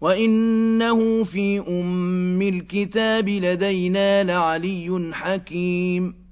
وَإِنَّهُ فِي أُمِّ الْكِتَابِ لَدَيْنَا لَعَلِيٌّ حَكِيمٌ